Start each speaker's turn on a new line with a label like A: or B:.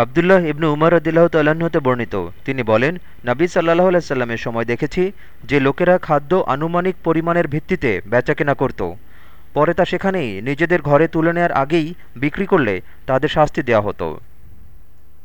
A: আবদুল্লাহ ইবনু উমর আদিল্লাহ তাল্লাহতে বর্ণিত। তিনি বলেন, নাবী সাল্লাহ আলাইস্লামের সময় দেখেছি যে লোকেরা খাদ্য আনুমানিক পরিমাণের ভিত্তিতে বেচাকেনা করত। পরে তা সেখানেই নিজেদের ঘরে তুলে নেয়ার আগেই বিক্রি করলে তাদের শাস্তি দেওয়া হতো।